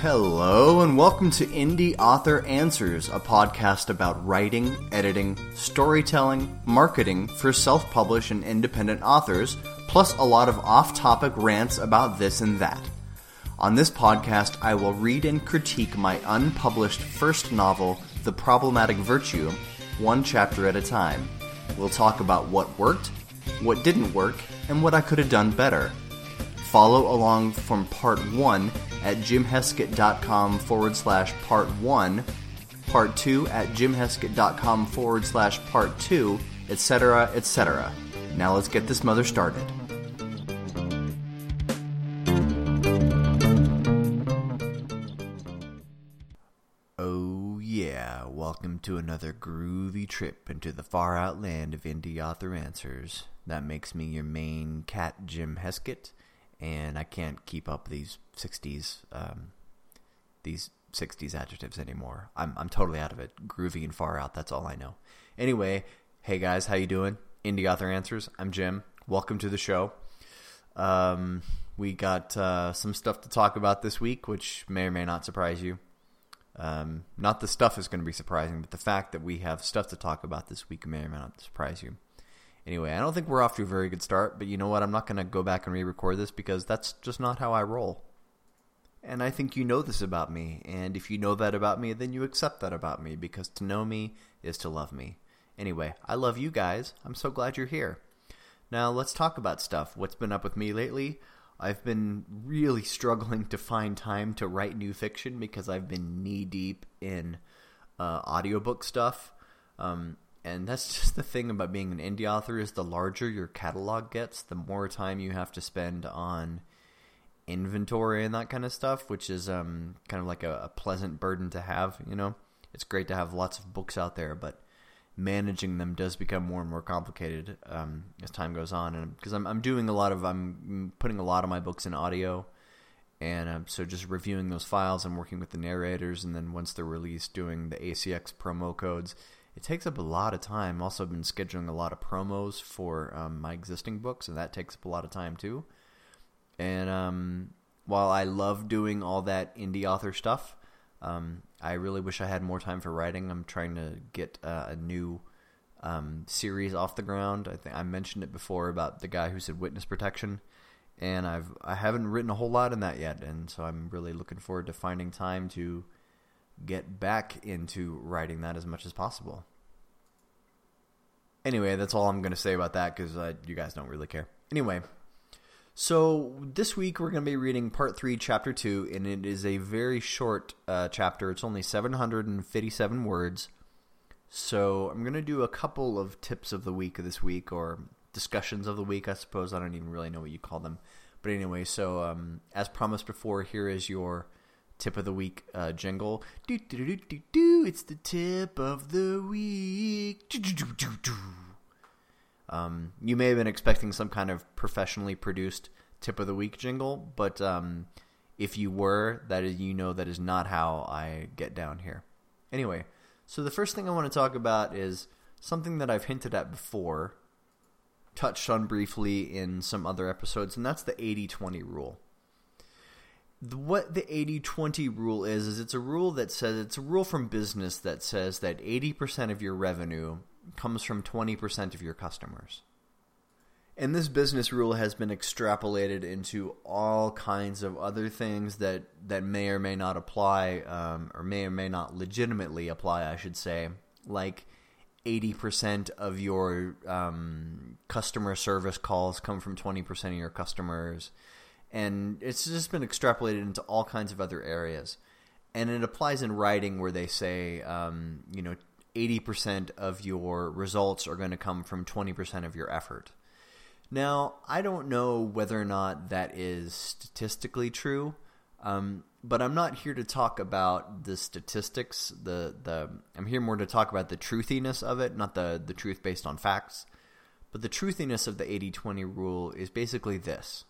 Hello, and welcome to Indie Author Answers, a podcast about writing, editing, storytelling, marketing for self published and independent authors, plus a lot of off topic rants about this and that. On this podcast, I will read and critique my unpublished first novel, The Problematic Virtue, one chapter at a time. We'll talk about what worked, what didn't work, and what I could have done better. Follow along from part one at jimheskett.com forward slash part one, part two at jimheskett.com forward slash part two, etc., etc. Now let's get this mother started. Oh yeah, welcome to another groovy trip into the far out land of indie author answers. That makes me your main cat, Jim Heskett, and I can't keep up these 60s um, these 60s adjectives anymore. I'm I'm totally out of it. Groovy and far out, that's all I know. Anyway, hey guys, how you doing? Indie Author Answers. I'm Jim. Welcome to the show. Um, we got uh, some stuff to talk about this week, which may or may not surprise you. Um, not the stuff is going to be surprising, but the fact that we have stuff to talk about this week may or may not surprise you. Anyway, I don't think we're off to a very good start, but you know what? I'm not going to go back and re-record this because that's just not how I roll. And I think you know this about me, and if you know that about me, then you accept that about me, because to know me is to love me. Anyway, I love you guys. I'm so glad you're here. Now, let's talk about stuff. What's been up with me lately? I've been really struggling to find time to write new fiction because I've been knee-deep in uh, audiobook stuff. Um, and that's just the thing about being an indie author is the larger your catalog gets, the more time you have to spend on inventory and that kind of stuff, which is um, kind of like a, a, pleasant burden to have, you know? It's great to have lots of books out there, but managing them does become more and more complicated um, as time goes on. And Because I'm, I'm doing a lot of, I'm putting a lot of my books in audio, and um, so just reviewing those files and working with the narrators, and then once they're released, doing the ACX promo codes – it takes up a lot of time. Also, I've been scheduling a lot of promos for um, my existing books, and that takes up a lot of time too. And um, while I love doing all that indie author stuff, um, I really wish I had more time for writing. I'm trying to get uh, a new um, series off the ground. I think I mentioned it before about the guy who said witness protection, and I've I haven't written a whole lot in that yet, and so I'm really looking forward to finding time to get back into writing that as much as possible. Anyway, that's all I'm going to say about that because you guys don't really care. Anyway, so this week we're going to be reading part 3, chapter 2, and it is a very short uh, chapter. It's only 757 words. So I'm going to do a couple of tips of the week of this week, or discussions of the week, I suppose. I don't even really know what you call them. But anyway, so um, as promised before, here is your tip of the week uh, jingle. Do, do, do, do, do, It's the tip of the week. Do, do, do, do, do. Um, you may have been expecting some kind of professionally produced tip of the week jingle, but um, if you were, that is, you know that is not how I get down here. Anyway, so the first thing I want to talk about is something that I've hinted at before, touched on briefly in some other episodes, and that's the 80-20 rule what the 80-20 rule is is it's a rule that says it's a rule from business that says that 80% of your revenue comes from 20% of your customers. And this business rule has been extrapolated into all kinds of other things that, that may or may not apply, um, or may or may not legitimately apply, I should say. Like 80% of your um, customer service calls come from 20% of your customers and it's just been extrapolated into all kinds of other areas. And it applies in writing where they say, um, you know, 80% of your results are going to come from 20% of your effort. Now, I don't know whether or not that is statistically true, um, but I'm not here to talk about the statistics. The the I'm here more to talk about the truthiness of it, not the the truth based on facts. But the truthiness of the 80-20 rule is basically this.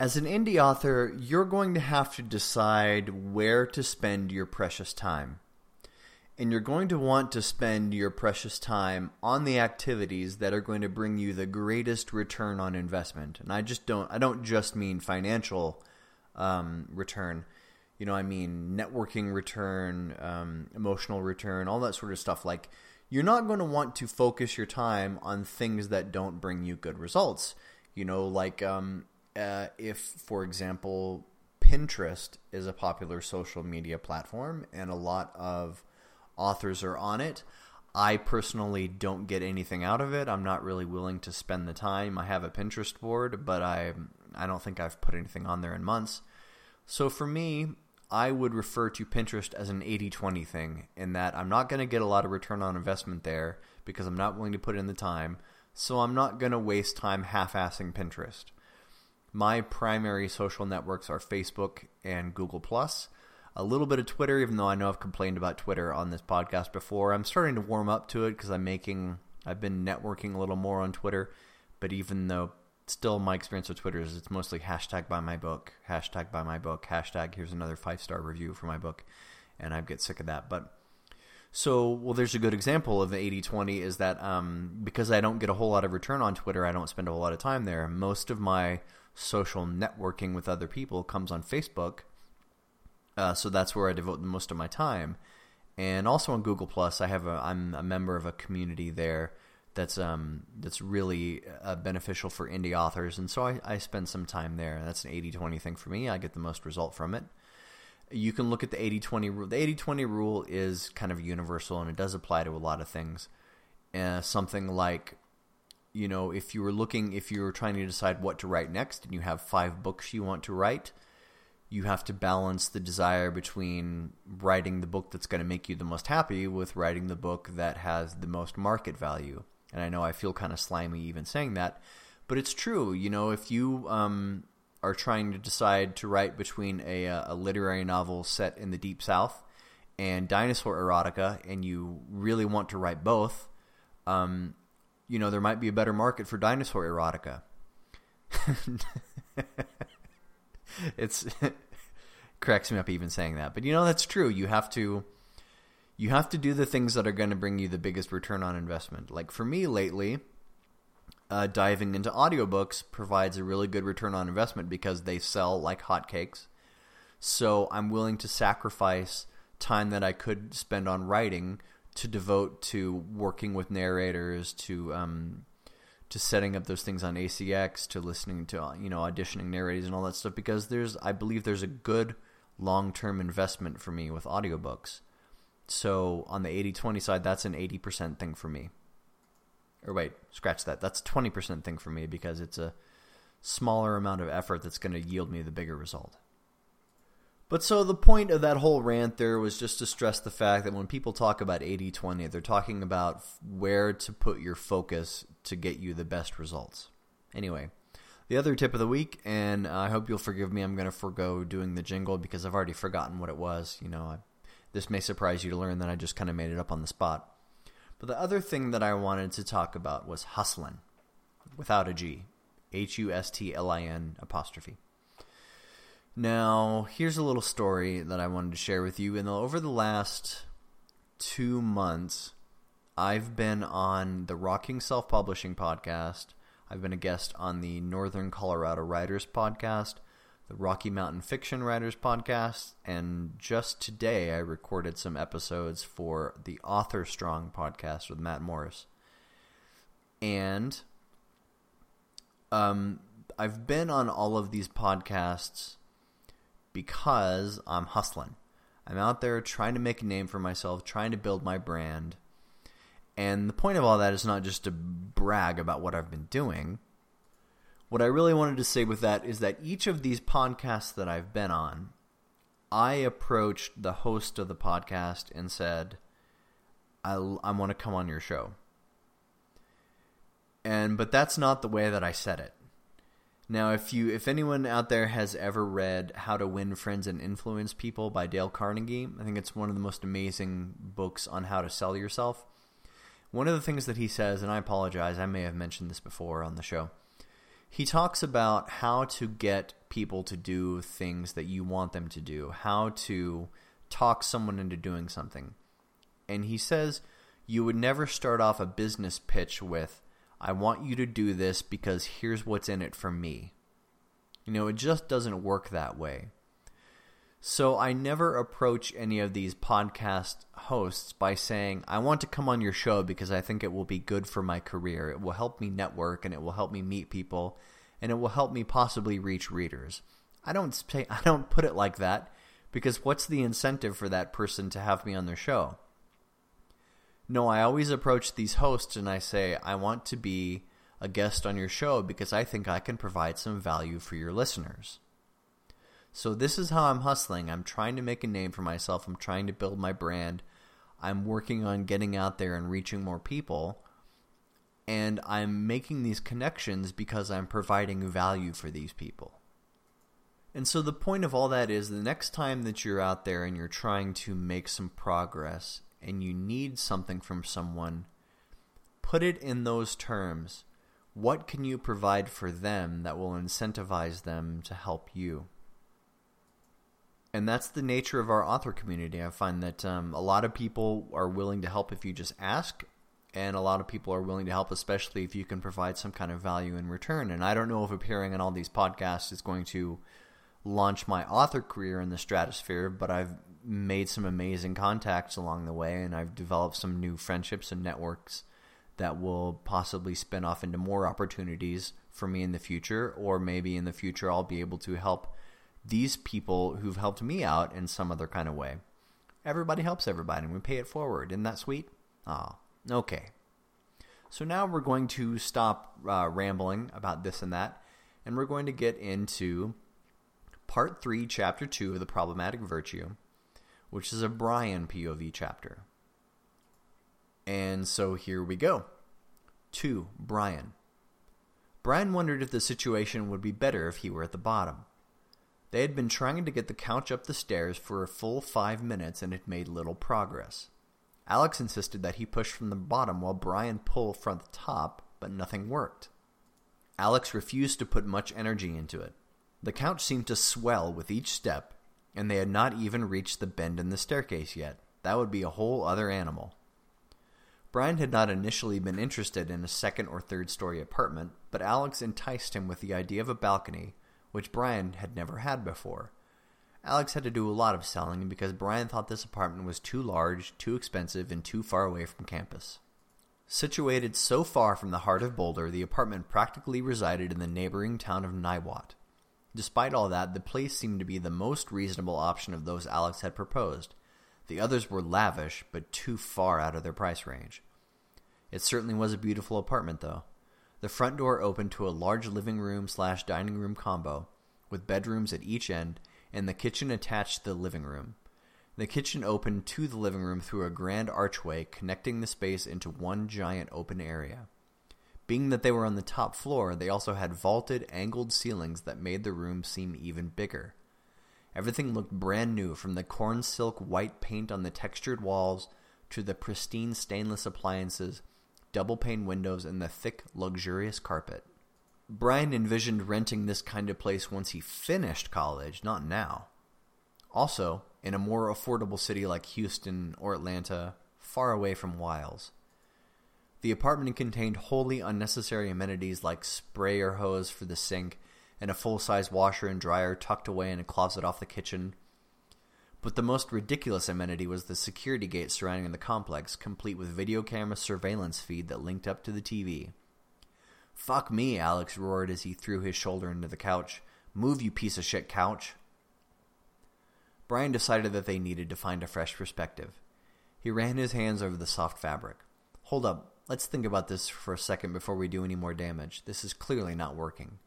As an indie author, you're going to have to decide where to spend your precious time. And you're going to want to spend your precious time on the activities that are going to bring you the greatest return on investment. And I just don't I don't just mean financial um, return. you know, I mean networking return, um, emotional return, all that sort of stuff. Like, you're not going to want to focus your time on things that don't bring you good results. You know, like um, uh, if, for example, Pinterest is a popular social media platform and a lot of authors are on it. I personally don't get anything out of it. I'm not really willing to spend the time. I have a Pinterest board, but I I don't think I've put anything on there in months. So for me, I would refer to Pinterest as an 80-20 thing in that I'm not going to get a lot of return on investment there because I'm not willing to put in the time. So I'm not going to waste time half-assing Pinterest. My primary social networks are Facebook and Google+. A little bit of Twitter, even though I know I've complained about Twitter on this podcast before. I'm starting to warm up to it because I'm making, I've been networking a little more on Twitter. But even though still my experience with Twitter is it's mostly hashtag buy my book, hashtag buy my book, hashtag here's another five star review for my book, and I get sick of that. But so, well, there's a good example of the 80-20 is that um, because I don't get a whole lot of return on Twitter, I don't spend a whole lot of time there. Most of my social networking with other people comes on Facebook, uh, so that's where I devote most of my time. And also on Google Plus, I have a I'm a member of a community there that's um that's really uh, beneficial for indie authors, and so I, I spend some time there. That's an 80-20 thing for me. I get the most result from it. You can look at the 80-20 rule. The 80-20 rule is kind of universal, and it does apply to a lot of things. Uh, something like, you know, if you were looking, if you were trying to decide what to write next, and you have five books you want to write, you have to balance the desire between writing the book that's going to make you the most happy with writing the book that has the most market value. And I know I feel kind of slimy even saying that, but it's true. You know, if you um, are trying to decide to write between a, a literary novel set in the Deep South and dinosaur erotica, and you really want to write both, um, you know, there might be a better market for dinosaur erotica. it's cracks me up even saying that, but you know that's true. You have to you have to do the things that are going to bring you the biggest return on investment. Like for me lately, uh, diving into audiobooks provides a really good return on investment because they sell like hotcakes. So I'm willing to sacrifice time that I could spend on writing to devote to working with narrators, to um, to setting up those things on ACX, to listening to you know auditioning narrators and all that stuff. Because there's, I believe, there's a good long term investment for me with audiobooks. So on the 80-20 side, that's an 80% thing for me. Or wait, scratch that. That's 20% thing for me because it's a smaller amount of effort that's going to yield me the bigger result. But so the point of that whole rant there was just to stress the fact that when people talk about 80-20, they're talking about where to put your focus to get you the best results. Anyway, the other tip of the week, and I hope you'll forgive me, I'm going to forego doing the jingle because I've already forgotten what it was. You know, I this may surprise you to learn that I just kind of made it up on the spot. But the other thing that I wanted to talk about was hustlin, without a G. H-U-S-T-L-I-N apostrophe. Now, here's a little story that I wanted to share with you. And over the last two months, I've been on the Rocking Self-Publishing podcast. I've been a guest on the Northern Colorado Writers podcast the Rocky Mountain Fiction Writers podcast, and just today I recorded some episodes for the Author Strong podcast with Matt Morris. And um, I've been on all of these podcasts because I'm hustling. I'm out there trying to make a name for myself, trying to build my brand. And the point of all that is not just to brag about what I've been doing – what I really wanted to say with that is that each of these podcasts that I've been on, I approached the host of the podcast and said, I, I want to come on your show. And but that's not the way that I said it. Now, if you if anyone out there has ever read How to Win Friends and Influence People by Dale Carnegie, I think it's one of the most amazing books on how to sell yourself. One of the things that he says, and I apologize, I may have mentioned this before on the show, he talks about how to get people to do things that you want them to do, how to talk someone into doing something. And he says you would never start off a business pitch with, I want you to do this because here's what's in it for me. You know, it just doesn't work that way. So I never approach any of these podcast hosts by saying, I want to come on your show because I think it will be good for my career. It will help me network and it will help me meet people and it will help me possibly reach readers. I don't say, I don't put it like that because what's the incentive for that person to have me on their show? No, I always approach these hosts and I say, I want to be a guest on your show because I think I can provide some value for your listeners. So this is how I'm hustling. I'm trying to make a name for myself. I'm trying to build my brand. I'm working on getting out there and reaching more people. And I'm making these connections because I'm providing value for these people. And so the point of all that is the next time that you're out there and you're trying to make some progress and you need something from someone, put it in those terms. What can you provide for them that will incentivize them to help you? And that's the nature of our author community. I find that um, a lot of people are willing to help if you just ask, and a lot of people are willing to help, especially if you can provide some kind of value in return. And I don't know if appearing on all these podcasts is going to launch my author career in the stratosphere, but I've made some amazing contacts along the way, and I've developed some new friendships and networks that will possibly spin off into more opportunities for me in the future, or maybe in the future I'll be able to help these people who've helped me out in some other kind of way. Everybody helps everybody, and we pay it forward. Isn't that sweet? Ah, oh, okay. So now we're going to stop uh, rambling about this and that, and we're going to get into part 3, chapter 2 of The Problematic Virtue, which is a Brian POV chapter. And so here we go. 2. Brian. Brian wondered if the situation would be better if he were at the bottom. They had been trying to get the couch up the stairs for a full five minutes and had made little progress. Alex insisted that he push from the bottom while Brian pull from the top, but nothing worked. Alex refused to put much energy into it. The couch seemed to swell with each step, and they had not even reached the bend in the staircase yet. That would be a whole other animal. Brian had not initially been interested in a second or third story apartment, but Alex enticed him with the idea of a balcony which Brian had never had before. Alex had to do a lot of selling because Brian thought this apartment was too large, too expensive, and too far away from campus. Situated so far from the heart of Boulder, the apartment practically resided in the neighboring town of Niwot. Despite all that, the place seemed to be the most reasonable option of those Alex had proposed. The others were lavish, but too far out of their price range. It certainly was a beautiful apartment, though. The front door opened to a large living room slash dining room combo, with bedrooms at each end, and the kitchen attached to the living room. The kitchen opened to the living room through a grand archway connecting the space into one giant open area. Being that they were on the top floor, they also had vaulted, angled ceilings that made the room seem even bigger. Everything looked brand new, from the corn silk white paint on the textured walls to the pristine stainless appliances double pane windows, and the thick, luxurious carpet. Brian envisioned renting this kind of place once he finished college, not now. Also, in a more affordable city like Houston or Atlanta, far away from Wilds. The apartment contained wholly unnecessary amenities like sprayer hose for the sink and a full-size washer and dryer tucked away in a closet off the kitchen, but the most ridiculous amenity was the security gate surrounding the complex, complete with video camera surveillance feed that linked up to the TV. Fuck me, Alex roared as he threw his shoulder into the couch. Move, you piece of shit couch. Brian decided that they needed to find a fresh perspective. He ran his hands over the soft fabric. Hold up, let's think about this for a second before we do any more damage. This is clearly not working.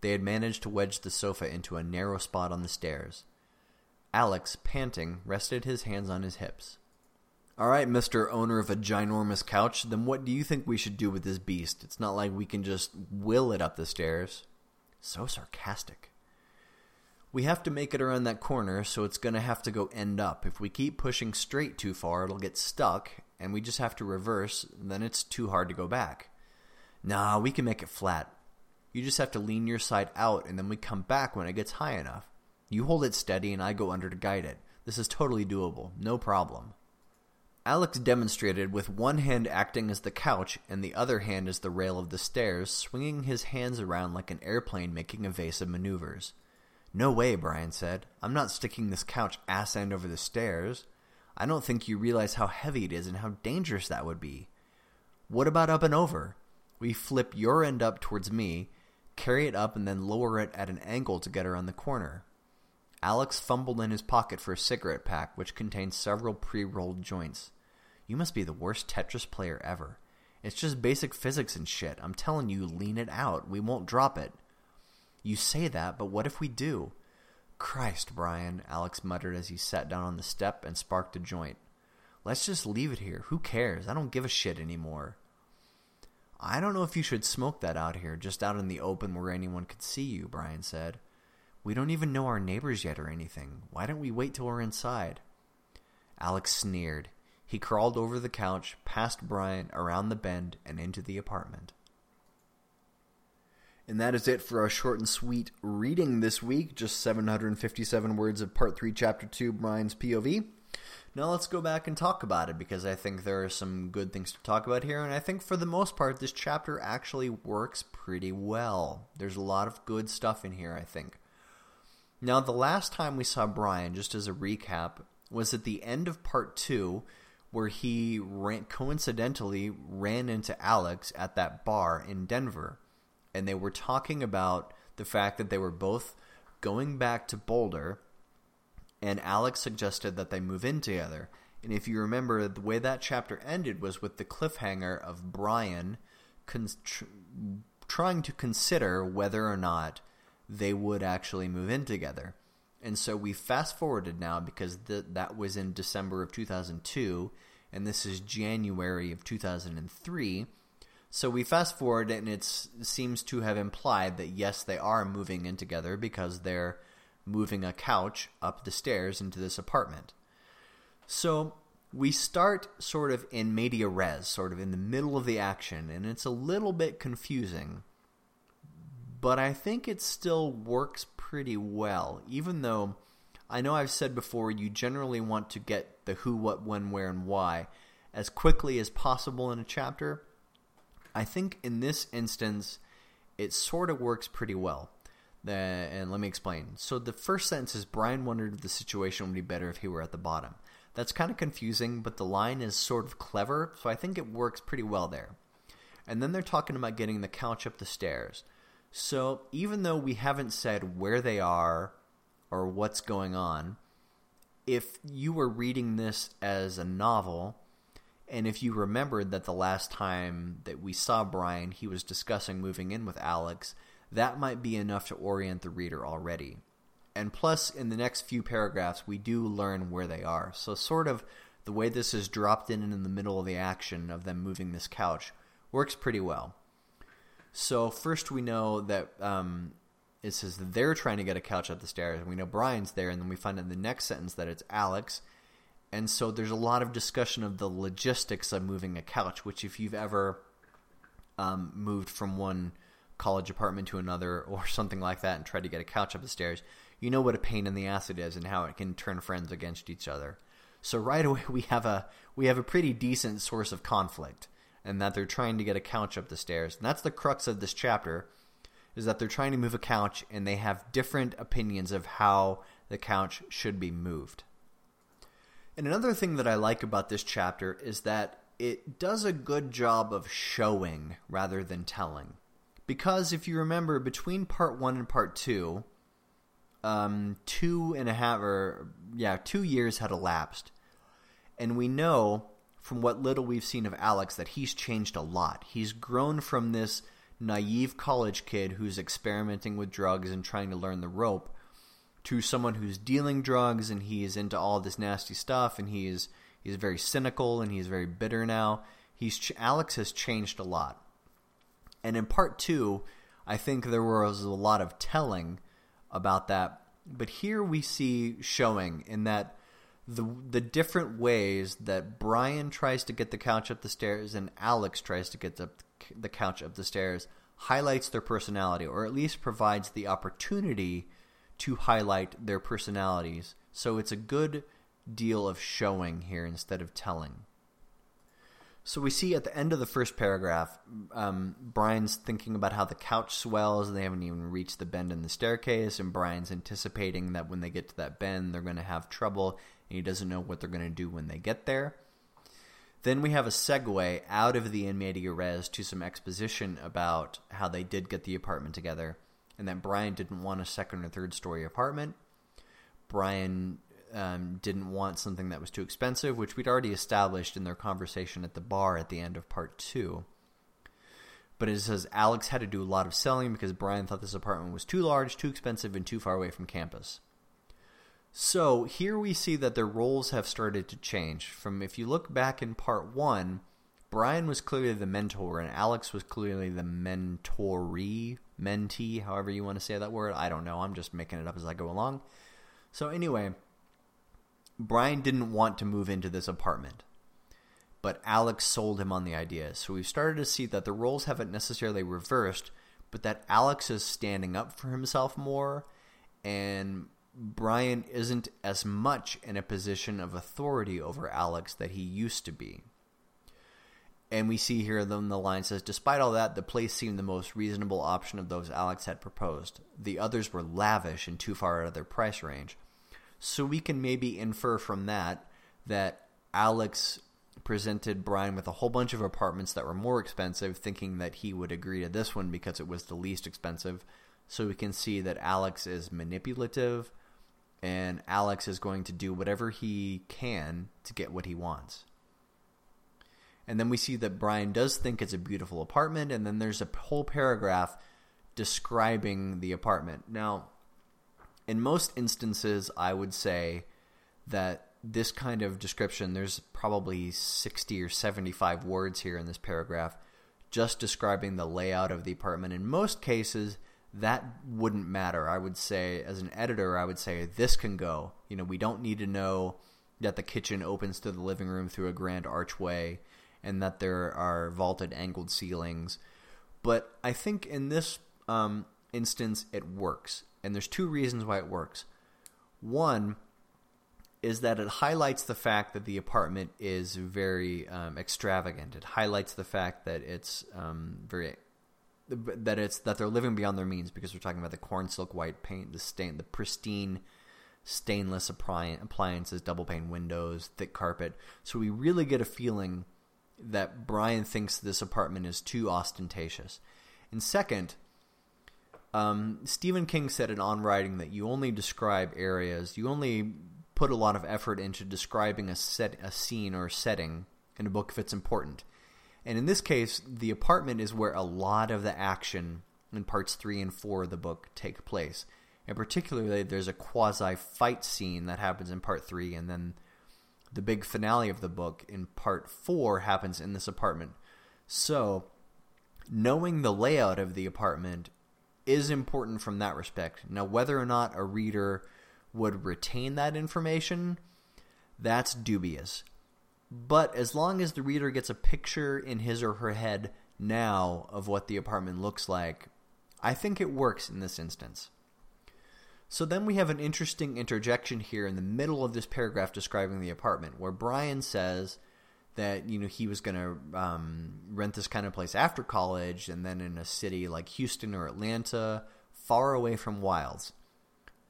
They had managed to wedge the sofa into a narrow spot on the stairs. Alex, panting, rested his hands on his hips. All right, Mr. Owner of a ginormous couch, then what do you think we should do with this beast? It's not like we can just will it up the stairs. So sarcastic. We have to make it around that corner, so it's going to have to go end up. If we keep pushing straight too far, it'll get stuck, and we just have to reverse, then it's too hard to go back. Nah, we can make it flat. You just have to lean your side out, and then we come back when it gets high enough. You hold it steady and I go under to guide it. This is totally doable. No problem. Alex demonstrated with one hand acting as the couch and the other hand as the rail of the stairs, swinging his hands around like an airplane making evasive maneuvers. No way, Brian said. I'm not sticking this couch ass end over the stairs. I don't think you realize how heavy it is and how dangerous that would be. What about up and over? We flip your end up towards me, carry it up, and then lower it at an angle to get around the corner. Alex fumbled in his pocket for a cigarette pack, which contained several pre-rolled joints. You must be the worst Tetris player ever. It's just basic physics and shit. I'm telling you, lean it out. We won't drop it. You say that, but what if we do? Christ, Brian, Alex muttered as he sat down on the step and sparked a joint. Let's just leave it here. Who cares? I don't give a shit anymore. I don't know if you should smoke that out here, just out in the open where anyone could see you, Brian said. We don't even know our neighbors yet or anything. Why don't we wait till we're inside? Alex sneered. He crawled over the couch, past Brian, around the bend, and into the apartment. And that is it for our short and sweet reading this week. Just 757 words of Part 3, Chapter 2, Brian's POV. Now let's go back and talk about it because I think there are some good things to talk about here. And I think for the most part, this chapter actually works pretty well. There's a lot of good stuff in here, I think. Now, the last time we saw Brian, just as a recap, was at the end of Part 2 where he ran, coincidentally ran into Alex at that bar in Denver. And they were talking about the fact that they were both going back to Boulder and Alex suggested that they move in together. And if you remember, the way that chapter ended was with the cliffhanger of Brian tr trying to consider whether or not they would actually move in together. And so we fast forwarded now because th that was in December of 2002, and this is January of 2003. So we fast forward, and it seems to have implied that yes, they are moving in together because they're moving a couch up the stairs into this apartment. So we start sort of in media res, sort of in the middle of the action, and it's a little bit confusing. But I think it still works pretty well, even though I know I've said before you generally want to get the who, what, when, where, and why as quickly as possible in a chapter. I think in this instance, it sort of works pretty well and let me explain. So the first sentence is Brian wondered if the situation would be better if he were at the bottom. That's kind of confusing, but the line is sort of clever, so I think it works pretty well there. And then they're talking about getting the couch up the stairs. So even though we haven't said where they are or what's going on, if you were reading this as a novel, and if you remembered that the last time that we saw Brian, he was discussing moving in with Alex, that might be enough to orient the reader already. And plus, in the next few paragraphs, we do learn where they are. So sort of the way this is dropped in in the middle of the action of them moving this couch works pretty well. So first we know that um, it says they're trying to get a couch up the stairs, and we know Brian's there, and then we find in the next sentence that it's Alex. And so there's a lot of discussion of the logistics of moving a couch, which if you've ever um, moved from one college apartment to another or something like that and tried to get a couch up the stairs, you know what a pain in the ass it is and how it can turn friends against each other. So right away we have a we have a pretty decent source of conflict and that they're trying to get a couch up the stairs. And that's the crux of this chapter is that they're trying to move a couch and they have different opinions of how the couch should be moved. And another thing that I like about this chapter is that it does a good job of showing rather than telling. Because if you remember, between part one and part two, um, two and a half, or yeah, two years had elapsed. And we know from what little we've seen of Alex that he's changed a lot. He's grown from this naive college kid who's experimenting with drugs and trying to learn the rope to someone who's dealing drugs and he is into all this nasty stuff and he is he's very cynical and he's very bitter now. He's Alex has changed a lot. And in part two, I think there was a lot of telling about that. But here we see showing in that the the different ways that Brian tries to get the couch up the stairs and Alex tries to get the, the couch up the stairs highlights their personality, or at least provides the opportunity to highlight their personalities. So it's a good deal of showing here instead of telling. So we see at the end of the first paragraph, um, Brian's thinking about how the couch swells. and They haven't even reached the bend in the staircase, and Brian's anticipating that when they get to that bend, they're going to have trouble, and he doesn't know what they're going to do when they get there. Then we have a segue out of the in media res to some exposition about how they did get the apartment together, and that Brian didn't want a second or third story apartment. Brian um, didn't want something that was too expensive, which we'd already established in their conversation at the bar at the end of part two. But it says Alex had to do a lot of selling because Brian thought this apartment was too large, too expensive, and too far away from campus. So here we see that their roles have started to change. From if you look back in part one, Brian was clearly the mentor and Alex was clearly the mentoree, mentee, however you want to say that word. I don't know. I'm just making it up as I go along. So anyway, Brian didn't want to move into this apartment, but Alex sold him on the idea. So we've started to see that the roles haven't necessarily reversed, but that Alex is standing up for himself more, and Brian isn't as much in a position of authority over Alex that he used to be. And we see here then the line says, despite all that, the place seemed the most reasonable option of those Alex had proposed. The others were lavish and too far out of their price range. So we can maybe infer from that that Alex presented Brian with a whole bunch of apartments that were more expensive, thinking that he would agree to this one because it was the least expensive. So we can see that Alex is manipulative, and Alex is going to do whatever he can to get what he wants. And then we see that Brian does think it's a beautiful apartment, and then there's a whole paragraph describing the apartment. Now, in most instances, I would say that this kind of description, there's probably 60 or 75 words here in this paragraph, just describing the layout of the apartment. In most cases, that wouldn't matter. I would say, as an editor, I would say this can go. You know, we don't need to know that the kitchen opens to the living room through a grand archway and that there are vaulted angled ceilings. But I think in this um, instance, it works. And there's two reasons why it works. One is that it highlights the fact that the apartment is very um, extravagant. It highlights the fact that it's um, very that it's that they're living beyond their means because we're talking about the corn silk white paint, the stain, the pristine stainless appliances, double pane windows, thick carpet. So we really get a feeling that Brian thinks this apartment is too ostentatious. And second, um, Stephen King said in On Writing that you only describe areas, you only put a lot of effort into describing a set, a scene or a setting in a book if it's important. And in this case, the apartment is where a lot of the action in parts three and four of the book take place. And particularly, there's a quasi-fight scene that happens in part three, and then the big finale of the book in part four happens in this apartment. So, knowing the layout of the apartment is important from that respect. Now, whether or not a reader would retain that information, that's dubious. But as long as the reader gets a picture in his or her head now of what the apartment looks like, I think it works in this instance. So then we have an interesting interjection here in the middle of this paragraph describing the apartment where Brian says that you know he was going to um, rent this kind of place after college and then in a city like Houston or Atlanta, far away from Wilds.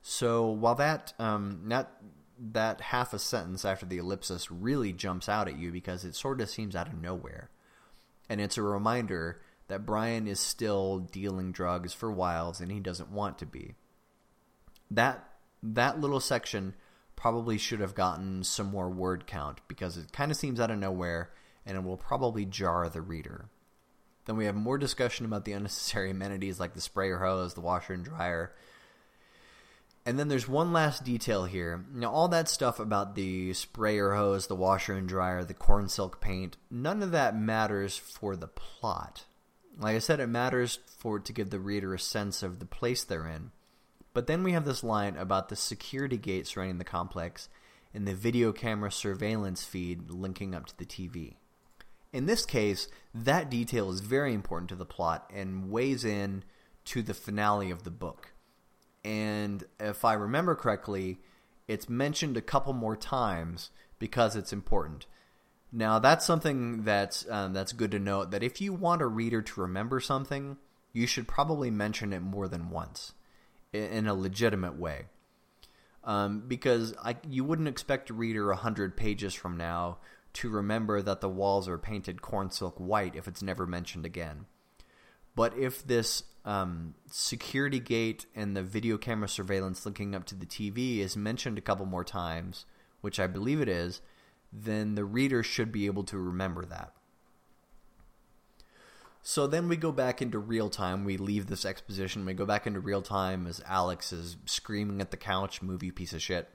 So while that um, that that half a sentence after the ellipsis really jumps out at you because it sort of seems out of nowhere, and it's a reminder that Brian is still dealing drugs for Wilds and he doesn't want to be. That that little section probably should have gotten some more word count because it kind of seems out of nowhere and it will probably jar the reader. Then we have more discussion about the unnecessary amenities like the sprayer hose, the washer and dryer. And then there's one last detail here. Now, all that stuff about the sprayer hose, the washer and dryer, the corn silk paint, none of that matters for the plot. Like I said, it matters for to give the reader a sense of the place they're in. But then we have this line about the security gate surrounding the complex and the video camera surveillance feed linking up to the TV. In this case, that detail is very important to the plot and weighs in to the finale of the book. And if I remember correctly, it's mentioned a couple more times because it's important. Now that's something that's um, that's good to note. That if you want a reader to remember something, you should probably mention it more than once, in a legitimate way. Um, because I, you wouldn't expect a reader a hundred pages from now to remember that the walls are painted corn silk white if it's never mentioned again. But if this um, security gate and the video camera surveillance linking up to the TV is mentioned a couple more times, which I believe it is, then the reader should be able to remember that. So then we go back into real time. We leave this exposition. We go back into real time as Alex is screaming at the couch, movie piece of shit.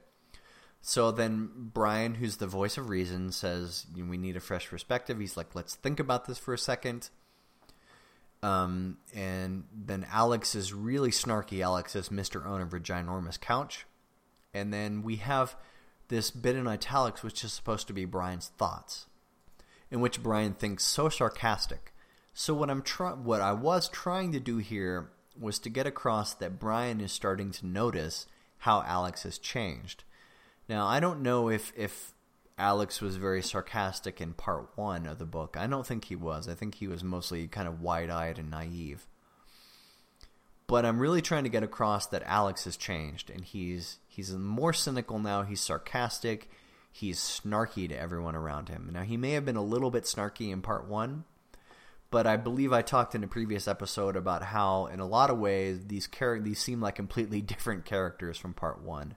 So then Brian, who's the voice of reason, says, we need a fresh perspective. He's like, let's think about this for a second. Um, and then Alex is really snarky. Alex is Mr. Owner of a ginormous couch. And then we have this bit in italics, which is supposed to be Brian's thoughts, in which Brian thinks so sarcastic. So what I'm what I was trying to do here was to get across that Brian is starting to notice how Alex has changed. Now, I don't know if if Alex was very sarcastic in part one of the book. I don't think he was. I think he was mostly kind of wide-eyed and naive. But I'm really trying to get across that Alex has changed, and he's he's more cynical now. He's sarcastic. He's snarky to everyone around him. Now, he may have been a little bit snarky in part one, but I believe I talked in a previous episode about how, in a lot of ways, these these seem like completely different characters from part one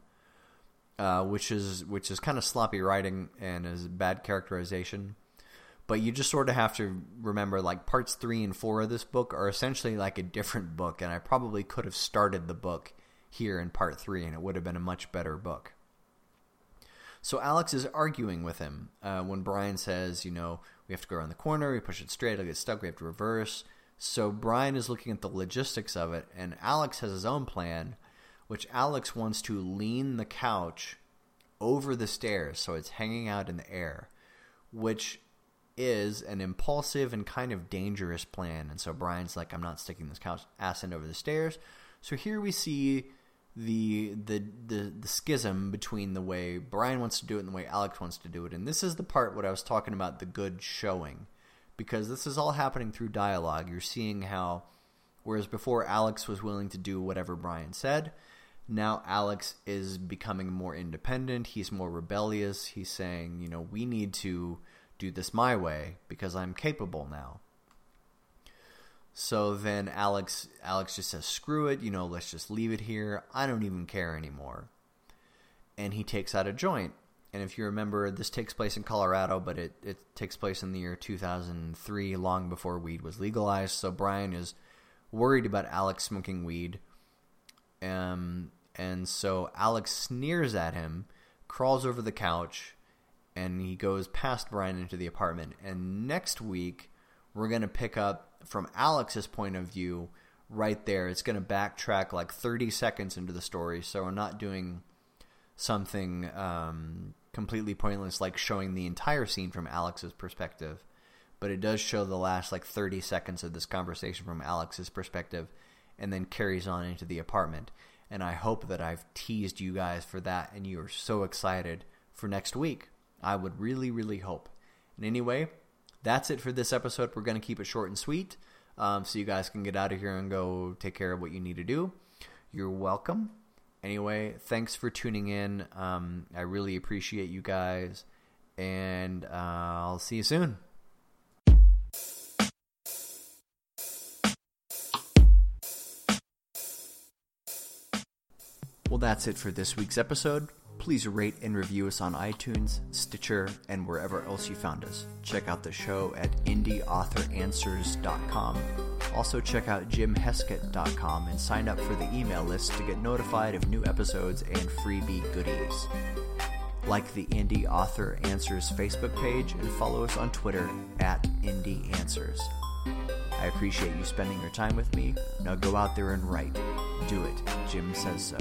uh, which is which is kind of sloppy writing and is bad characterization. But you just sort of have to remember, like parts three and four of this book are essentially like a different book, and I probably could have started the book here in part three, and it would have been a much better book. So Alex is arguing with him uh, when Brian says, you know, we have to go around the corner, we push it straight, it'll get stuck, we have to reverse. So Brian is looking at the logistics of it, and Alex has his own plan which Alex wants to lean the couch over the stairs so it's hanging out in the air, which is an impulsive and kind of dangerous plan. And so Brian's like, I'm not sticking this couch ass end over the stairs. So here we see the, the the the schism between the way Brian wants to do it and the way Alex wants to do it. And this is the part what I was talking about, the good showing. Because this is all happening through dialogue. You're seeing how, whereas before Alex was willing to do whatever Brian said, now Alex is becoming more independent. He's more rebellious. He's saying, you know, we need to do this my way because I'm capable now. So then Alex Alex just says, screw it, you know, let's just leave it here. I don't even care anymore. And he takes out a joint. And if you remember, this takes place in Colorado, but it, it takes place in the year 2003, long before weed was legalized. So Brian is worried about Alex smoking weed. Um, and so Alex sneers at him, crawls over the couch, and he goes past Brian into the apartment. And next week, we're going to pick up from Alex's point of view right there. It's going to backtrack like 30 seconds into the story, so we're not doing something um, completely pointless like showing the entire scene from Alex's perspective. But it does show the last like 30 seconds of this conversation from Alex's perspective and then carries on into the apartment and I hope that I've teased you guys for that and you are so excited for next week. I would really, really hope. And anyway, that's it for this episode. We're going to keep it short and sweet um, so you guys can get out of here and go take care of what you need to do. You're welcome. Anyway, thanks for tuning in. Um, I really appreciate you guys, and uh, I'll see you soon. Well, that's it for this week's episode. Please rate and review us on iTunes, Stitcher, and wherever else you found us. Check out the show at indieauthoranswers.com. Also, check out jimheskett.com and sign up for the email list to get notified of new episodes and freebie goodies. Like the Indie Author Answers Facebook page and follow us on Twitter at Indie Answers. I appreciate you spending your time with me. Now go out there and write. Do it. Jim says so.